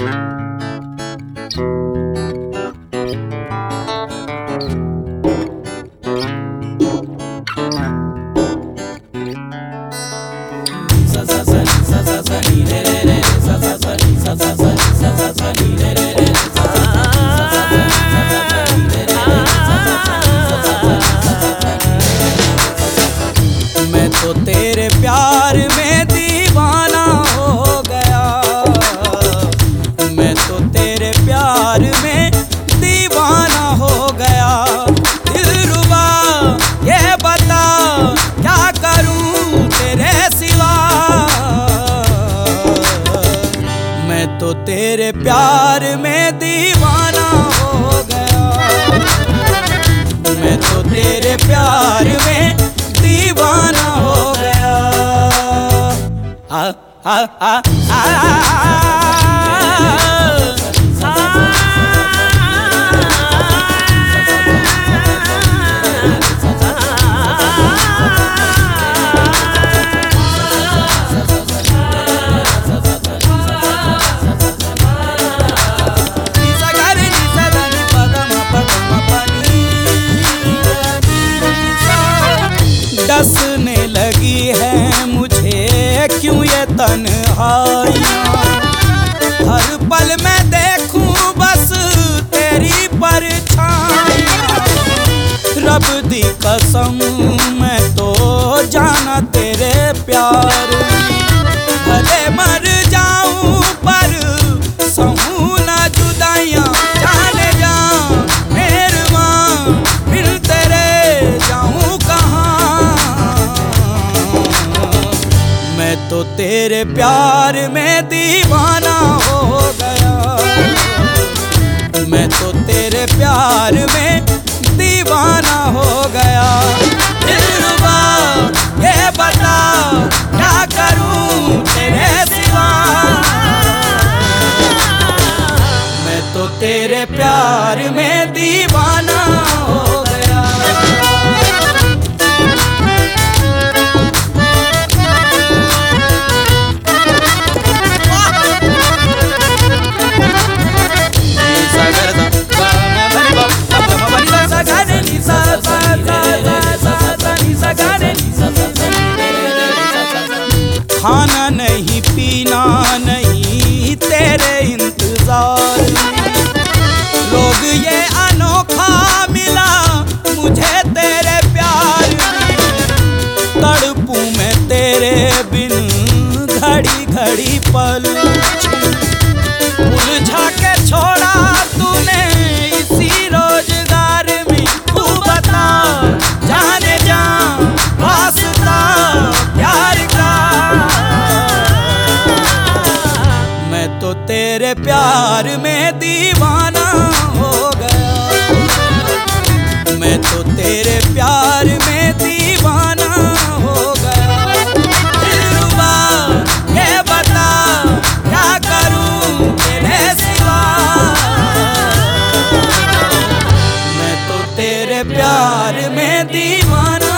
मैं तो तेरे प्यार में दीवाना हो गया। मैं तो तेरे प्यार में दीवाना हो गया। आ आ आ आ डसने लगी है मुझे, क्यों ये तन्हाइयाँ हर पल में देखूँ बस तेरी परछाइयाँ रब दी कसम, मैं तो जाना तेरे प्यार में। तेरे प्यार में दीवाना हो गया। मैं तो तेरे प्यार में दीवाना हो गया। ये बता, क्या करूँ तेरे सिवा? मैं तो तेरे प्यार में दीवाना खाना नहीं, पीना नहीं, तेरे इंतज़ार लोग ये अनोखा मिला मुझे तेरे प्यार तड़पू मैं तेरे बिन घड़ी घड़ी पल उलझा के छोड़ा तेरे प्यार में दीवाना हो गया। मैं तो तेरे प्यार में दीवाना हो गया। ये बता, क्या करूँ तेरे सिवा? मैं तो तेरे प्यार में दीवाना